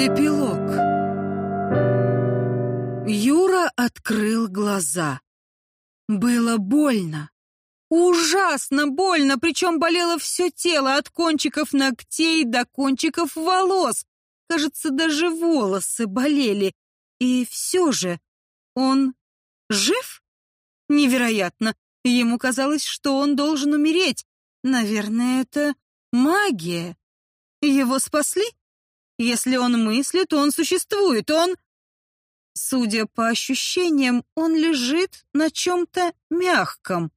Эпилог. Юра открыл глаза. Было больно. Ужасно больно, причем болело все тело, от кончиков ногтей до кончиков волос. Кажется, даже волосы болели. И все же он жив? Невероятно. Ему казалось, что он должен умереть. Наверное, это магия. Его спасли? Если он мыслит, он существует, он... Судя по ощущениям, он лежит на чем-то мягком.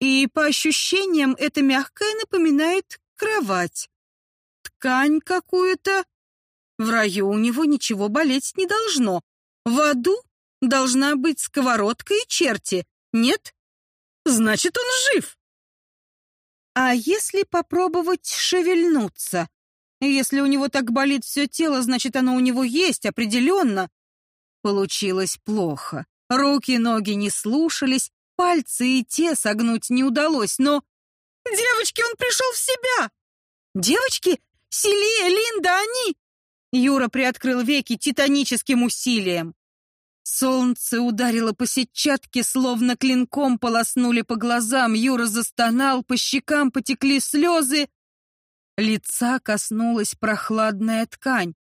И по ощущениям это мягкое напоминает кровать. Ткань какую-то. В раю у него ничего болеть не должно. В аду должна быть сковородка и черти. Нет? Значит, он жив. А если попробовать шевельнуться? Если у него так болит все тело, значит, оно у него есть, определенно. Получилось плохо. Руки ноги не слушались, пальцы и те согнуть не удалось, но... «Девочки, он пришел в себя!» «Девочки? Селия, Линда, они!» Юра приоткрыл веки титаническим усилием. Солнце ударило по сетчатке, словно клинком полоснули по глазам. Юра застонал, по щекам потекли слезы. Лица коснулась прохладная ткань.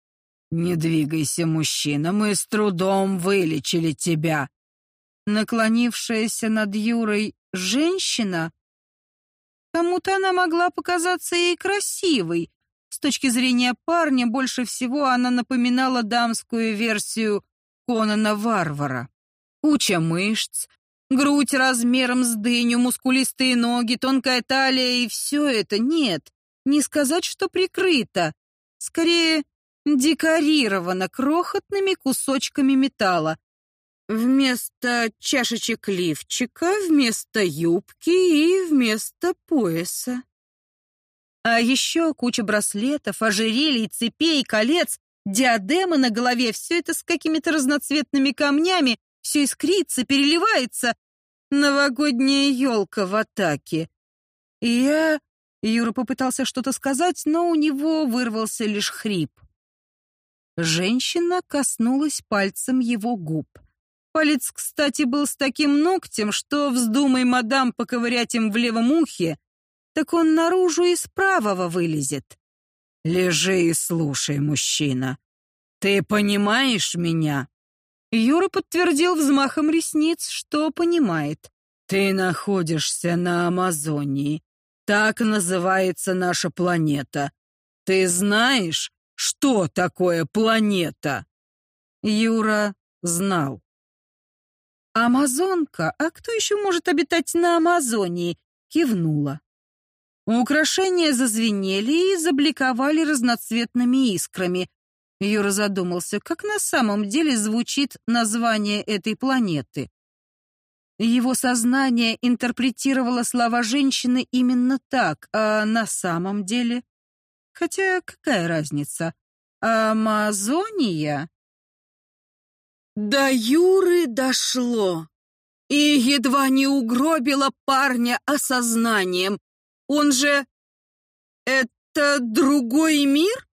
«Не двигайся, мужчина, мы с трудом вылечили тебя». Наклонившаяся над Юрой женщина... Кому-то она могла показаться ей красивой. С точки зрения парня, больше всего она напоминала дамскую версию Конана Варвара. Куча мышц, грудь размером с дыню, мускулистые ноги, тонкая талия и все это нет. Не сказать, что прикрыто. Скорее, декорировано крохотными кусочками металла. Вместо чашечек лифчика, вместо юбки и вместо пояса. А еще куча браслетов, ожерелий, цепей, колец, диадемы на голове, все это с какими-то разноцветными камнями, все искрится, переливается. Новогодняя елка в атаке. И я... Юра попытался что-то сказать, но у него вырвался лишь хрип. Женщина коснулась пальцем его губ. Палец, кстати, был с таким ногтем, что, вздумай мадам поковырять им в левом ухе, так он наружу из правого вылезет. «Лежи и слушай, мужчина. Ты понимаешь меня?» Юра подтвердил взмахом ресниц, что понимает. «Ты находишься на Амазонии. Так называется наша планета. Ты знаешь, что такое планета?» Юра знал. «Амазонка? А кто еще может обитать на Амазонии?» кивнула. Украшения зазвенели и забликовали разноцветными искрами. Юра задумался, как на самом деле звучит название этой планеты. Его сознание интерпретировало слова женщины именно так, а на самом деле... Хотя какая разница? Амазония? До Юры дошло. И едва не угробило парня осознанием. Он же... Это другой мир?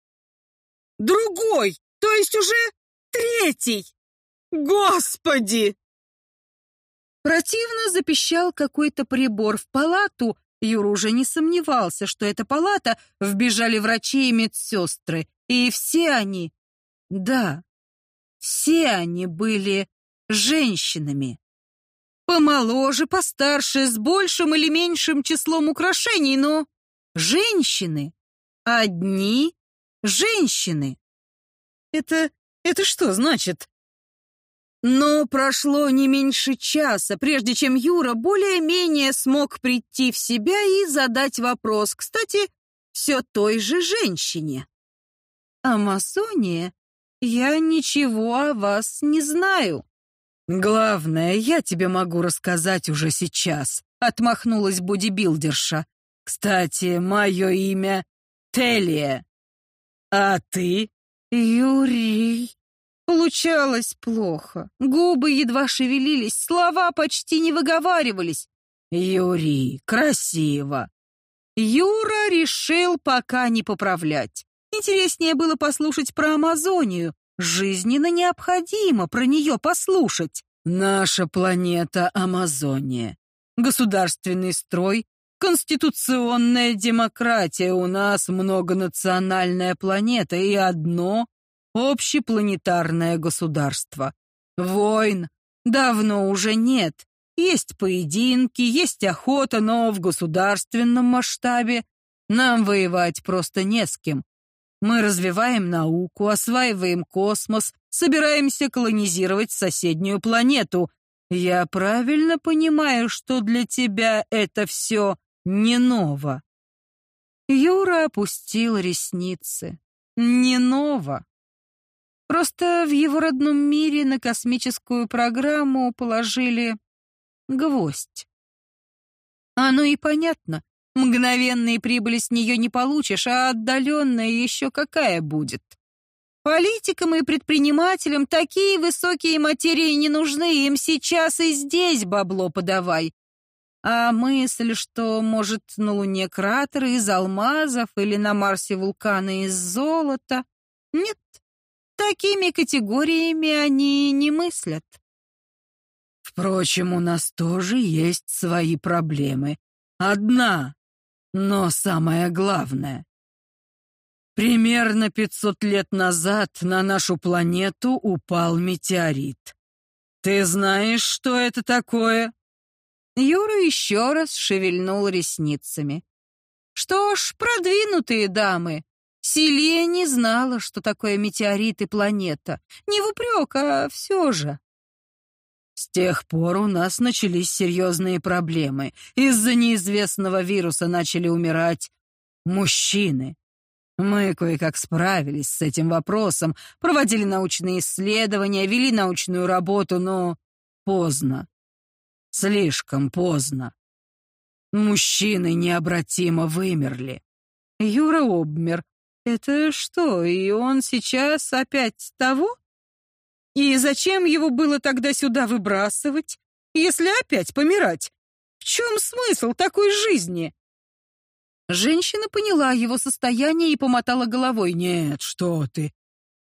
Другой, то есть уже третий. Господи! Противно запищал какой-то прибор в палату. Юра уже не сомневался, что это палата, вбежали врачи и медсестры. И все они, да, все они были женщинами. Помоложе, постарше, с большим или меньшим числом украшений, но женщины. Одни женщины. Это... это что значит? Но прошло не меньше часа, прежде чем Юра более-менее смог прийти в себя и задать вопрос, кстати, все той же женщине. «Амазония, я ничего о вас не знаю». «Главное, я тебе могу рассказать уже сейчас», — отмахнулась бодибилдерша. «Кстати, мое имя Телия. А ты?» «Юрий». Получалось плохо. Губы едва шевелились, слова почти не выговаривались. «Юрий, красиво». Юра решил пока не поправлять. Интереснее было послушать про Амазонию. Жизненно необходимо про нее послушать. Наша планета Амазония. Государственный строй, конституционная демократия. У нас многонациональная планета и одно общепланетарное государство. Войн давно уже нет. Есть поединки, есть охота, но в государственном масштабе нам воевать просто не с кем. Мы развиваем науку, осваиваем космос, собираемся колонизировать соседнюю планету. Я правильно понимаю, что для тебя это все не ново?» Юра опустил ресницы. «Не ново. Просто в его родном мире на космическую программу положили гвоздь. Оно и понятно. Мгновенной прибыли с нее не получишь, а отдаленная еще какая будет. Политикам и предпринимателям такие высокие материи не нужны, им сейчас и здесь бабло подавай. А мысль, что, может, на Луне кратеры из алмазов или на Марсе вулканы из золота, нет, такими категориями они не мыслят. Впрочем, у нас тоже есть свои проблемы. Одна но самое главное. Примерно 500 лет назад на нашу планету упал метеорит. Ты знаешь, что это такое? Юра еще раз шевельнул ресницами. Что ж, продвинутые дамы. Селия не знала, что такое метеорит и планета. Не в упрек, а все же. С тех пор у нас начались серьезные проблемы. Из-за неизвестного вируса начали умирать мужчины. Мы кое-как справились с этим вопросом, проводили научные исследования, вели научную работу, но поздно. Слишком поздно. Мужчины необратимо вымерли. Юра обмер. Это что, и он сейчас опять того? И зачем его было тогда сюда выбрасывать, если опять помирать? В чем смысл такой жизни? Женщина поняла его состояние и помотала головой. «Нет, что ты.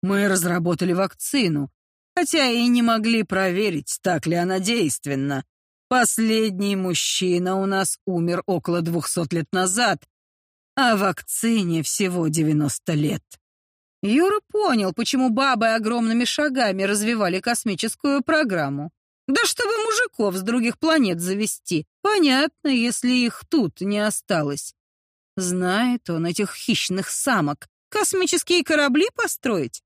Мы разработали вакцину, хотя и не могли проверить, так ли она действенна. Последний мужчина у нас умер около двухсот лет назад, а вакцине всего девяносто лет». Юра понял, почему бабы огромными шагами развивали космическую программу. Да чтобы мужиков с других планет завести. Понятно, если их тут не осталось. Знает он этих хищных самок. Космические корабли построить?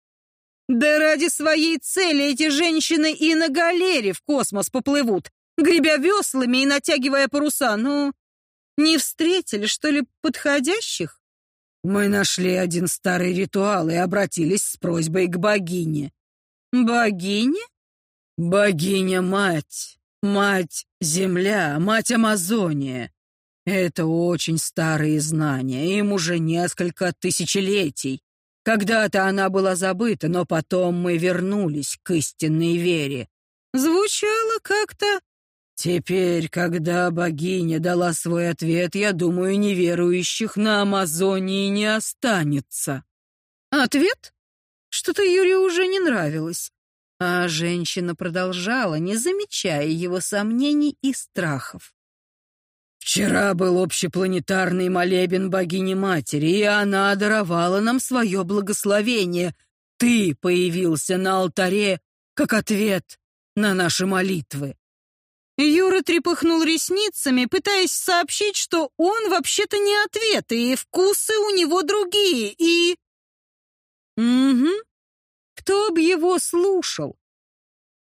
Да ради своей цели эти женщины и на галере в космос поплывут, гребя веслами и натягивая паруса. Ну, не встретили, что ли, подходящих? Мы нашли один старый ритуал и обратились с просьбой к богине. Богине? Богиня-мать. Мать-земля, мать-Амазония. Это очень старые знания, им уже несколько тысячелетий. Когда-то она была забыта, но потом мы вернулись к истинной вере. Звучало как-то Теперь, когда богиня дала свой ответ, я думаю, неверующих на Амазонии не останется. Ответ? Что-то Юре уже не нравилось. А женщина продолжала, не замечая его сомнений и страхов. Вчера был общепланетарный молебен богини-матери, и она даровала нам свое благословение. Ты появился на алтаре как ответ на наши молитвы. Юра трепыхнул ресницами, пытаясь сообщить, что он вообще-то не ответ, и вкусы у него другие, и... Угу. Кто б его слушал?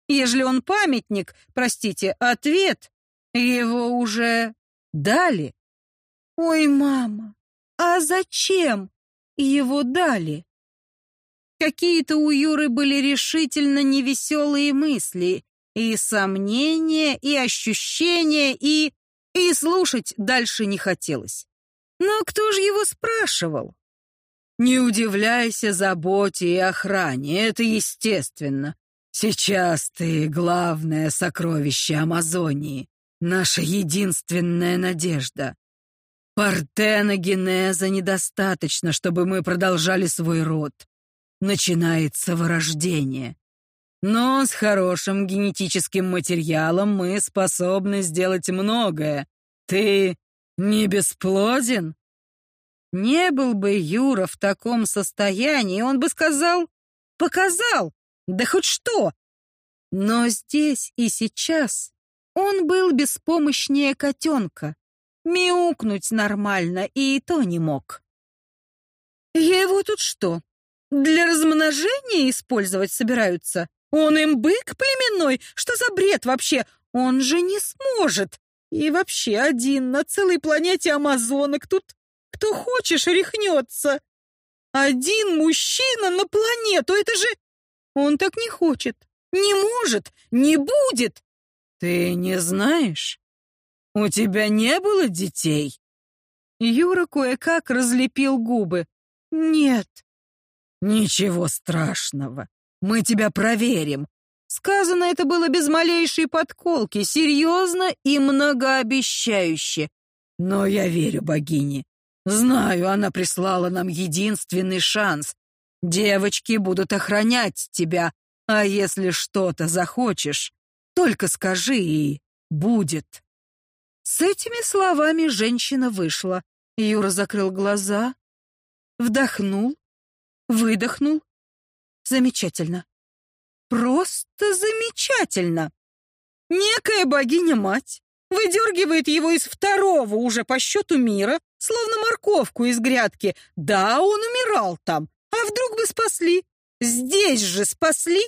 Ежели он памятник, простите, ответ, его уже дали. Ой, мама, а зачем его дали? Какие-то у Юры были решительно невеселые мысли, и сомнения, и ощущения, и... И слушать дальше не хотелось. Но кто же его спрашивал? Не удивляйся заботе и охране, это естественно. Сейчас ты главное сокровище Амазонии, наша единственная надежда. Партеногенеза недостаточно, чтобы мы продолжали свой род. Начинается вырождение. Но с хорошим генетическим материалом мы способны сделать многое. Ты не бесплоден? Не был бы Юра в таком состоянии, он бы сказал, показал, да хоть что. Но здесь и сейчас он был беспомощнее котенка. Мяукнуть нормально и то не мог. Я его тут что, для размножения использовать собираются? Он им бык племенной? Что за бред вообще? Он же не сможет. И вообще один на целой планете амазонок. Тут кто хочешь рехнется. Один мужчина на планету. Это же... Он так не хочет. Не может. Не будет. Ты не знаешь? У тебя не было детей? Юра кое-как разлепил губы. Нет. Ничего страшного. Мы тебя проверим. Сказано это было без малейшей подколки, серьезно и многообещающе. Но я верю богине. Знаю, она прислала нам единственный шанс. Девочки будут охранять тебя, а если что-то захочешь, только скажи и будет. С этими словами женщина вышла. Юра закрыл глаза, вдохнул, выдохнул. Замечательно. Просто замечательно. Некая богиня-мать выдергивает его из второго уже по счету мира, словно морковку из грядки. Да, он умирал там. А вдруг бы спасли? Здесь же спасли?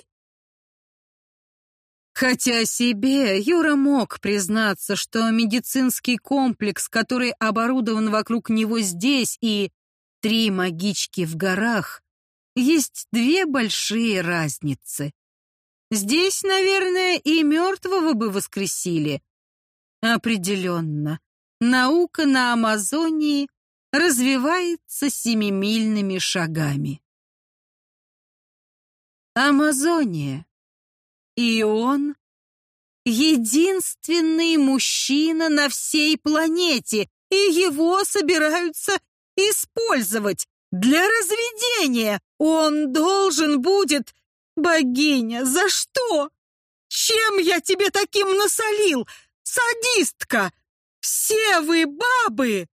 Хотя себе Юра мог признаться, что медицинский комплекс, который оборудован вокруг него здесь, и три магички в горах, есть две большие разницы. Здесь, наверное, и мертвого бы воскресили. Определенно, наука на Амазонии развивается семимильными шагами. Амазония. И он единственный мужчина на всей планете, и его собираются использовать для разведения. Он должен будет «Богиня, за что? Чем я тебе таким насолил? Садистка! Все вы бабы!»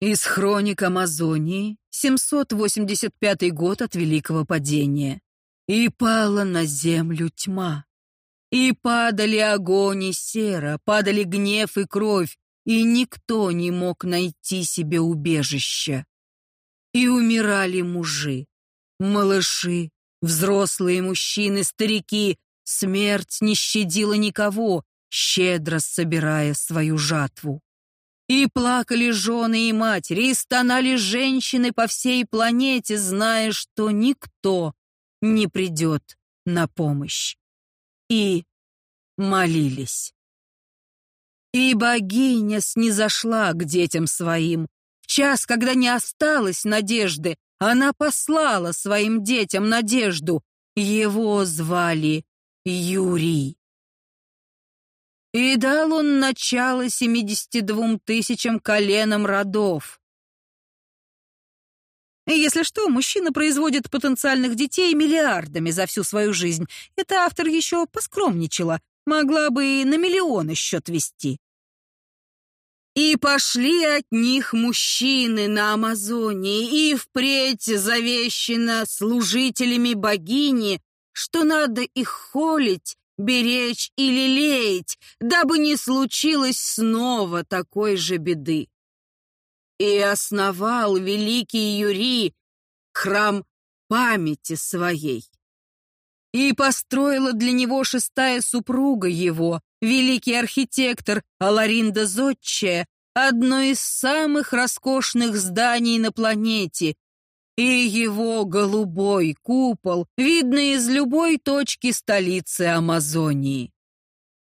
Из хроник Амазонии, 785 год от Великого Падения. «И пала на землю тьма, и падали огонь и сера, падали гнев и кровь, и никто не мог найти себе убежища. И умирали мужи, Малыши, взрослые мужчины, старики, смерть не щадила никого, щедро собирая свою жатву. И плакали жены и матери, и стонали женщины по всей планете, зная, что никто не придет на помощь. И молились. И богиня снизошла к детям своим, в час, когда не осталось надежды, она послала своим детям надежду. Его звали Юрий. И дал он начало 72 тысячам коленам родов. Если что, мужчина производит потенциальных детей миллиардами за всю свою жизнь. Это автор еще поскромничала. Могла бы и на миллионы счет вести. И пошли от них мужчины на Амазонии, и впредь завещено служителями богини, что надо их холить, беречь и лелеять, дабы не случилось снова такой же беды. И основал великий Юрий храм памяти своей. И построила для него шестая супруга его, великий архитектор Аларинда Зодче, одно из самых роскошных зданий на планете, и его голубой купол видно из любой точки столицы Амазонии.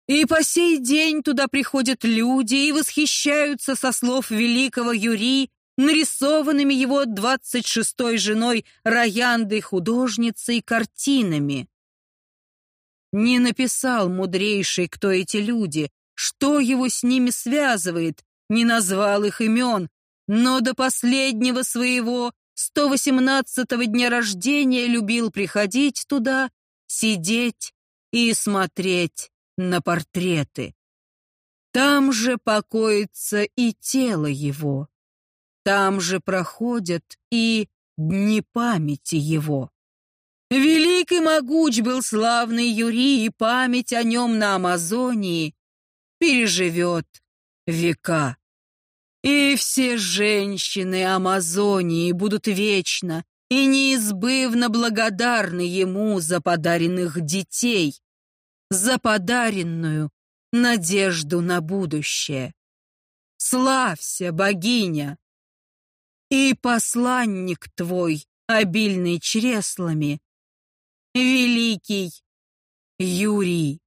И по сей день туда приходят люди и восхищаются со слов великого Юри нарисованными его двадцать шестой женой Раянды художницей картинами. Не написал мудрейший, кто эти люди, что его с ними связывает, не назвал их имен, но до последнего своего 118-го дня рождения любил приходить туда, сидеть и смотреть на портреты. Там же покоится и тело его. Там же проходят и дни памяти его. Велик и могуч был славный Юрий, и память о нем на Амазонии переживет века. И все женщины Амазонии будут вечно и неизбывно благодарны ему за подаренных детей, за подаренную надежду на будущее. Славься, богиня! И посланник твой, обильный чреслами, великий Юрий.